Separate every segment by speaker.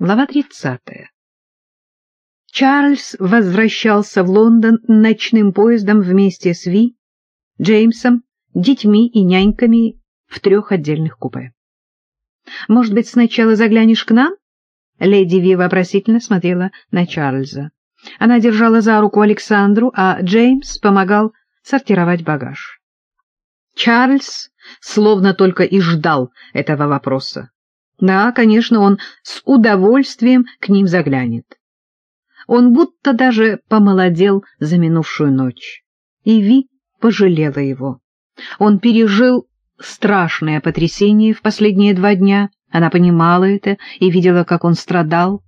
Speaker 1: Глава 30. Чарльз возвращался в Лондон ночным поездом вместе с Ви, Джеймсом, детьми и няньками в трех отдельных купе. «Может быть, сначала заглянешь к нам?» Леди Ви вопросительно смотрела на Чарльза. Она держала за руку Александру, а Джеймс помогал сортировать багаж. Чарльз словно только и ждал этого вопроса. Да, конечно, он с удовольствием к ним заглянет. Он будто даже помолодел за минувшую ночь. И Ви пожалела его. Он пережил страшное потрясение в последние два дня. Она понимала это и видела, как он страдал.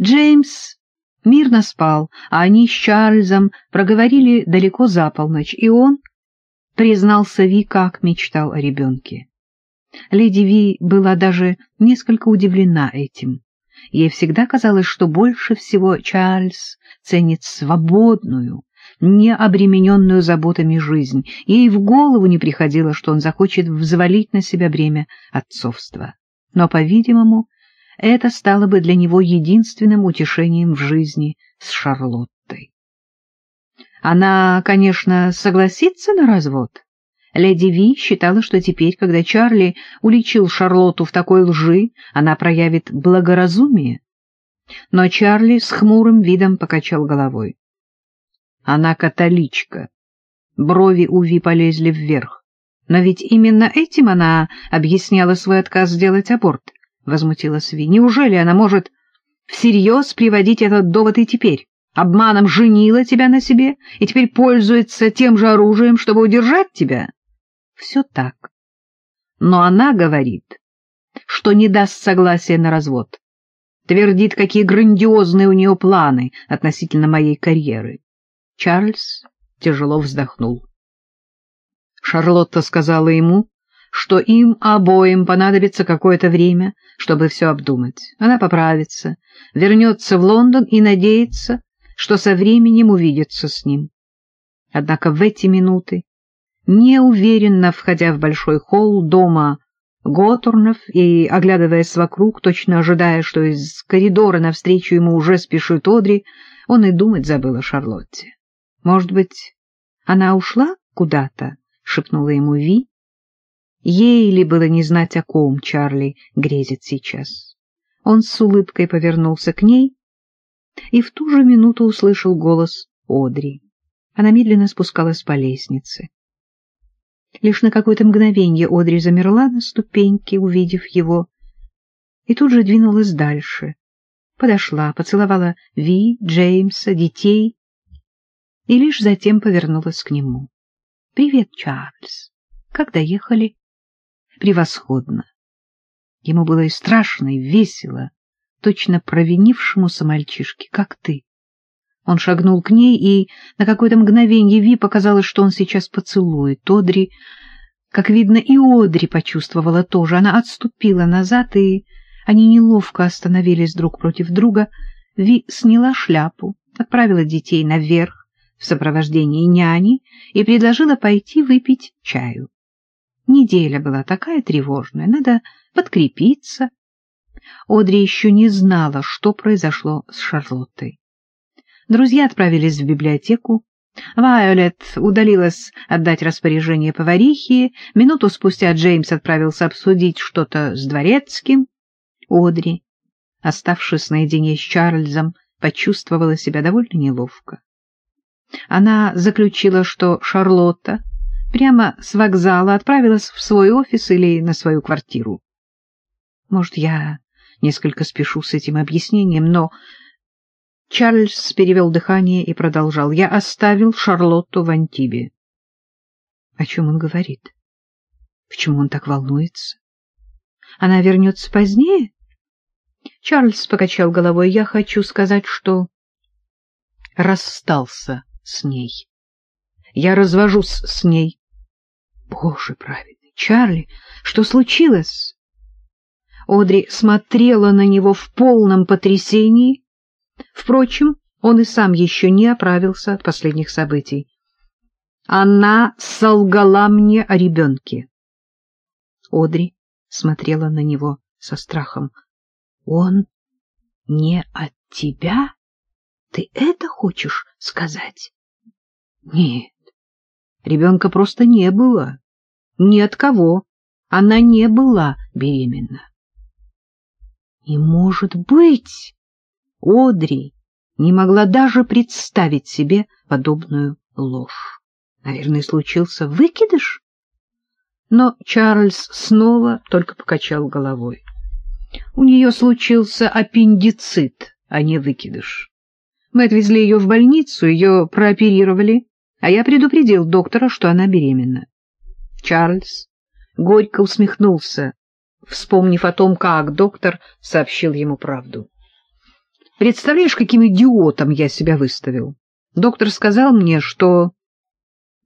Speaker 1: Джеймс мирно спал, а они с Чарльзом проговорили далеко за полночь, и он признался Ви, как мечтал о ребенке. Леди Ви была даже несколько удивлена этим. Ей всегда казалось, что больше всего Чарльз ценит свободную, не обремененную заботами жизнь. Ей в голову не приходило, что он захочет взвалить на себя бремя отцовства. Но, по-видимому, это стало бы для него единственным утешением в жизни с Шарлоттой. Она, конечно, согласится на развод, Леди Ви считала, что теперь, когда Чарли уличил Шарлотту в такой лжи, она проявит благоразумие. Но Чарли с хмурым видом покачал головой. Она католичка. Брови у Ви полезли вверх. Но ведь именно этим она объясняла свой отказ сделать аборт, — возмутилась Ви. Неужели она может всерьез приводить этот довод и теперь? Обманом женила тебя на себе и теперь пользуется тем же оружием, чтобы удержать тебя? Все так. Но она говорит, что не даст согласия на развод. Твердит, какие грандиозные у нее планы относительно моей карьеры. Чарльз тяжело вздохнул. Шарлотта сказала ему, что им обоим понадобится какое-то время, чтобы все обдумать. Она поправится, вернется в Лондон и надеется, что со временем увидится с ним. Однако в эти минуты неуверенно входя в большой холл дома Готурнов и, оглядываясь вокруг, точно ожидая, что из коридора навстречу ему уже спешит Одри, он и думать забыл о Шарлотте. «Может быть, она ушла куда-то?» — шепнула ему Ви. Ей ли было не знать, о ком Чарли грезит сейчас. Он с улыбкой повернулся к ней и в ту же минуту услышал голос Одри. Она медленно спускалась по лестнице. Лишь на какое-то мгновение Одри замерла на ступеньке, увидев его, и тут же двинулась дальше. Подошла, поцеловала Ви, Джеймса, детей и лишь затем повернулась к нему. — Привет, Чарльз. Как доехали? — Превосходно. Ему было и страшно, и весело, точно провинившемуся мальчишке, как ты. Он шагнул к ней, и на какое-то мгновенье Ви показалось, что он сейчас поцелует Одри. Как видно, и Одри почувствовала тоже. Она отступила назад, и они неловко остановились друг против друга. Ви сняла шляпу, отправила детей наверх в сопровождении няни и предложила пойти выпить чаю. Неделя была такая тревожная, надо подкрепиться. Одри еще не знала, что произошло с Шарлоттой. Друзья отправились в библиотеку. Вайолет удалилась отдать распоряжение поварихе. Минуту спустя Джеймс отправился обсудить что-то с дворецким. Одри, оставшись наедине с Чарльзом, почувствовала себя довольно неловко. Она заключила, что Шарлотта прямо с вокзала отправилась в свой офис или на свою квартиру. Может, я несколько спешу с этим объяснением, но Чарльз перевел дыхание и продолжал. «Я оставил Шарлотту в Антибе». О чем он говорит? Почему он так волнуется? Она вернется позднее? Чарльз покачал головой. Я хочу сказать, что расстался с ней. Я развожусь с ней. Боже праведный, Чарли, что случилось? Одри смотрела на него в полном потрясении, Впрочем, он и сам еще не оправился от последних событий. Она солгала мне о ребенке. Одри смотрела на него со страхом. Он не от тебя? Ты это хочешь сказать? Нет, ребенка просто не было. Ни от кого. Она не была беременна. Не может быть! Одри не могла даже представить себе подобную ложь. Наверное, случился выкидыш? Но Чарльз снова только покачал головой. У нее случился аппендицит, а не выкидыш. Мы отвезли ее в больницу, ее прооперировали, а я предупредил доктора, что она беременна. Чарльз горько усмехнулся, вспомнив о том, как доктор сообщил ему правду. Представляешь, каким идиотом я себя выставил? Доктор сказал мне, что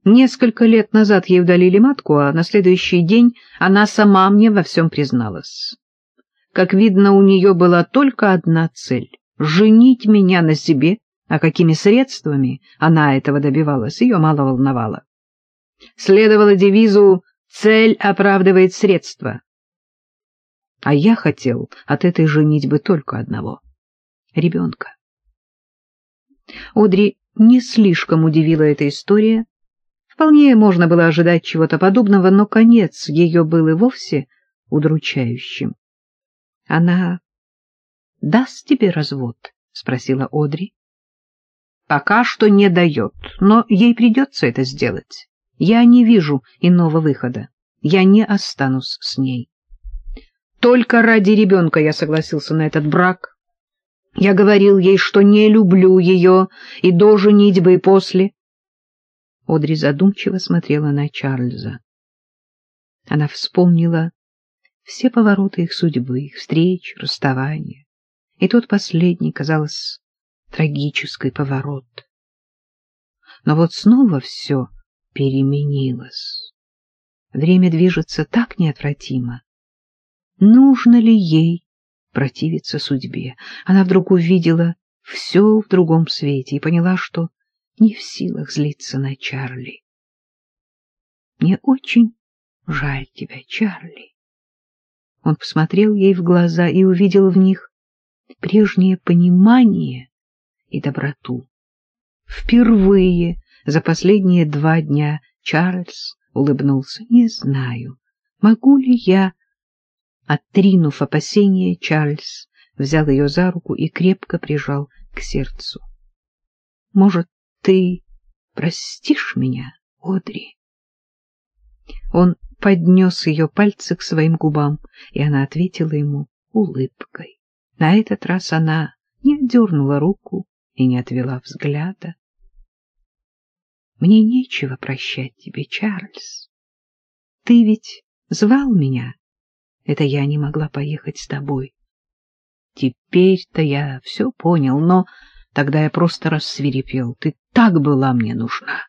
Speaker 1: несколько лет назад ей удалили матку, а на следующий день она сама мне во всем призналась. Как видно, у нее была только одна цель — женить меня на себе, а какими средствами она этого добивалась, ее мало волновало. Следовало девизу «цель оправдывает средства». А я хотел от этой женитьбы только одного — ребенка. Одри не слишком удивила эта история. Вполне можно было ожидать чего-то подобного, но конец ее был и вовсе удручающим. — Она даст тебе развод? — спросила Одри. — Пока что не дает, но ей придется это сделать. Я не вижу иного выхода. Я не останусь с ней. Только ради ребенка я согласился на этот брак. Я говорил ей, что не люблю ее и до женитьбы и после. Одри задумчиво смотрела на Чарльза. Она вспомнила все повороты их судьбы, их встреч, расставания. И тот последний, казалось, трагический поворот. Но вот снова все переменилось. Время движется так неотвратимо, нужно ли ей противиться судьбе. Она вдруг увидела все в другом свете и поняла, что не в силах злиться на Чарли. «Мне очень жаль тебя, Чарли». Он посмотрел ей в глаза и увидел в них прежнее понимание и доброту. Впервые за последние два дня Чарльз улыбнулся. «Не знаю, могу ли я Отринув опасения, Чарльз взял ее за руку и крепко прижал к сердцу. — Может, ты простишь меня, Одри? Он поднес ее пальцы к своим губам, и она ответила ему улыбкой. На этот раз она не отдернула руку и не отвела взгляда. — Мне нечего прощать тебе, Чарльз. Ты ведь звал меня это я не могла поехать с тобой. Теперь-то я все понял, но тогда я просто рассвирепел. Ты так была мне нужна.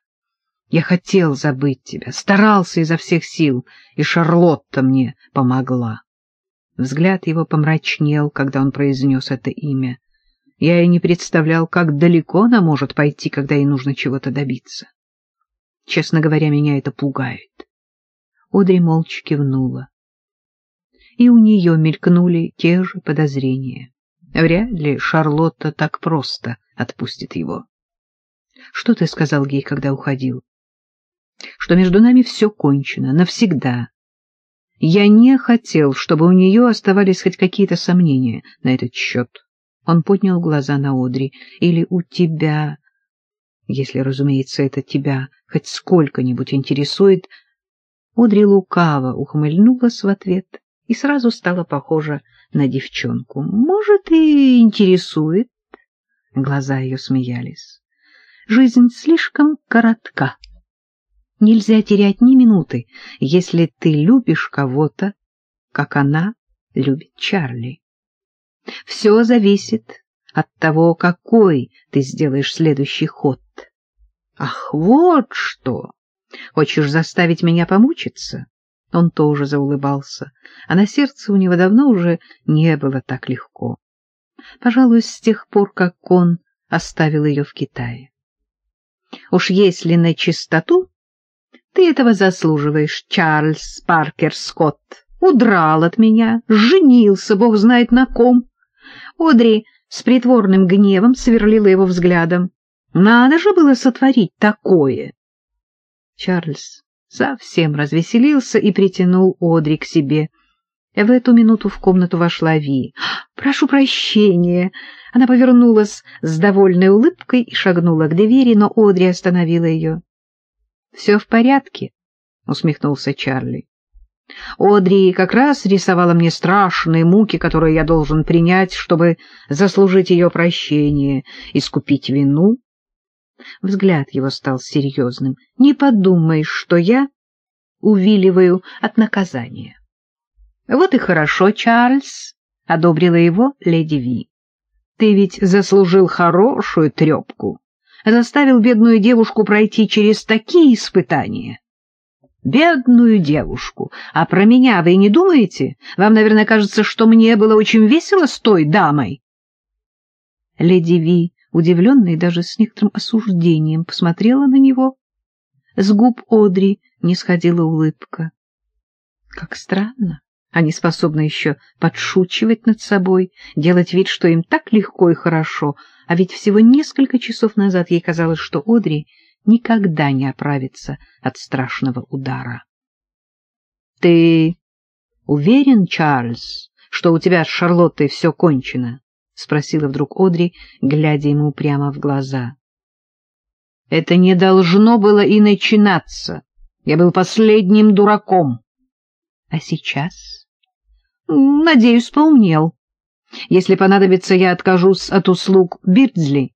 Speaker 1: Я хотел забыть тебя, старался изо всех сил, и Шарлотта мне помогла. Взгляд его помрачнел, когда он произнес это имя. Я и не представлял, как далеко она может пойти, когда ей нужно чего-то добиться. Честно говоря, меня это пугает. Одри молча кивнула и у нее мелькнули те же подозрения. Вряд ли Шарлотта так просто отпустит его. — Что ты сказал ей, когда уходил? — Что между нами все кончено, навсегда. Я не хотел, чтобы у нее оставались хоть какие-то сомнения на этот счет. Он поднял глаза на Одри. Или у тебя, если, разумеется, это тебя хоть сколько-нибудь интересует. Одри лукаво ухмыльнулась в ответ и сразу стала похожа на девчонку. Может, и интересует. Глаза ее смеялись. Жизнь слишком коротка. Нельзя терять ни минуты, если ты любишь кого-то, как она любит Чарли. Все зависит от того, какой ты сделаешь следующий ход. Ах, вот что! Хочешь заставить меня помучиться? Он тоже заулыбался, а на сердце у него давно уже не было так легко. Пожалуй, с тех пор, как он оставил ее в Китае. Уж если на чистоту, ты этого заслуживаешь, Чарльз Паркер Скотт. Удрал от меня, женился, бог знает на ком. Одри с притворным гневом сверлила его взглядом. Надо же было сотворить такое. Чарльз совсем развеселился и притянул Одри к себе. В эту минуту в комнату вошла Ви. «Прошу прощения!» Она повернулась с довольной улыбкой и шагнула к двери, но Одри остановила ее. «Все в порядке», — усмехнулся Чарли. «Одри как раз рисовала мне страшные муки, которые я должен принять, чтобы заслужить ее прощение, искупить вину». Взгляд его стал серьезным. «Не подумай, что я увиливаю от наказания». «Вот и хорошо, Чарльз», — одобрила его леди Ви. «Ты ведь заслужил хорошую трепку, заставил бедную девушку пройти через такие испытания». «Бедную девушку! А про меня вы не думаете? Вам, наверное, кажется, что мне было очень весело с той дамой?» Леди Ви удивленная и даже с некоторым осуждением, посмотрела на него. С губ Одри не сходила улыбка. Как странно, они способны еще подшучивать над собой, делать вид, что им так легко и хорошо, а ведь всего несколько часов назад ей казалось, что Одри никогда не оправится от страшного удара. — Ты уверен, Чарльз, что у тебя с Шарлоттой все кончено? — спросила вдруг Одри, глядя ему прямо в глаза. — Это не должно было и начинаться. Я был последним дураком. — А сейчас? — Надеюсь, поумнел. Если понадобится, я откажусь от услуг Бирдзли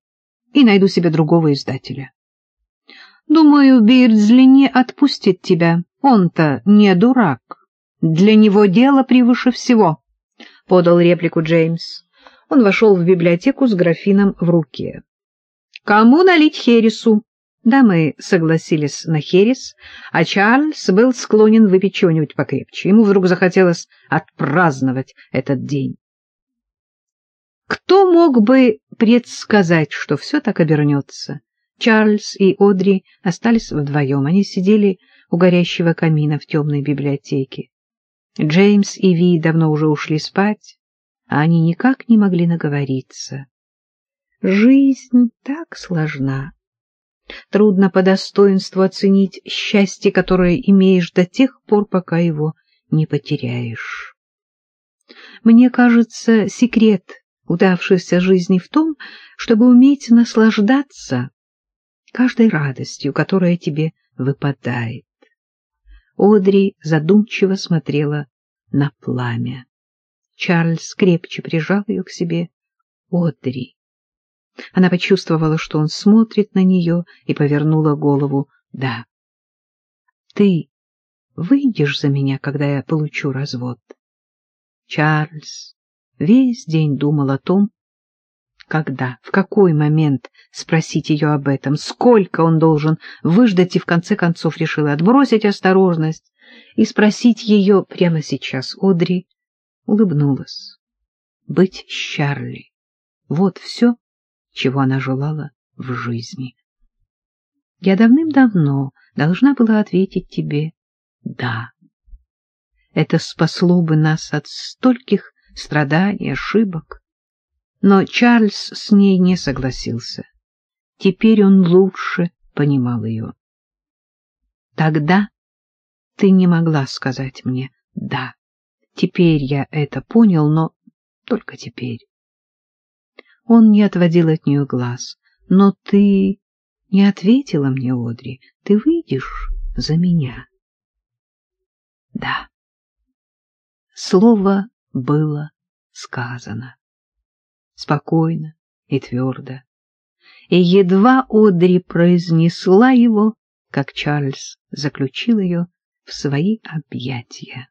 Speaker 1: и найду себе другого издателя. Думаю, Бирдзли не отпустит тебя. Он-то не дурак. Для него дело превыше всего, — подал реплику Джеймс. Он вошел в библиотеку с графином в руке. «Кому налить хересу?» Дамы согласились на херес, а Чарльз был склонен выпить чего-нибудь покрепче. Ему вдруг захотелось отпраздновать этот день. Кто мог бы предсказать, что все так обернется? Чарльз и Одри остались вдвоем. Они сидели у горящего камина в темной библиотеке. Джеймс и Ви давно уже ушли спать а они никак не могли наговориться. Жизнь так сложна. Трудно по достоинству оценить счастье, которое имеешь до тех пор, пока его не потеряешь. Мне кажется, секрет удавшейся жизни в том, чтобы уметь наслаждаться каждой радостью, которая тебе выпадает. Одри задумчиво смотрела на пламя. Чарльз крепче прижал ее к себе. Одри. Она почувствовала, что он смотрит на нее, и повернула голову. Да. Ты выйдешь за меня, когда я получу развод? Чарльз весь день думал о том, когда, в какой момент спросить ее об этом, сколько он должен выждать, и в конце концов решил отбросить осторожность и спросить ее прямо сейчас. Одри улыбнулась. Быть Чарли — вот все, чего она желала в жизни. Я давным-давно должна была ответить тебе «да». Это спасло бы нас от стольких страданий, ошибок. Но Чарльз с ней не согласился. Теперь он лучше понимал ее. Тогда ты не могла сказать мне «да». Теперь я это понял, но только теперь. Он не отводил от нее глаз. Но ты не ответила мне, Одри. Ты выйдешь за меня? Да. Слово было сказано. Спокойно и твердо. И едва Одри произнесла его, как Чарльз заключил ее в свои объятия.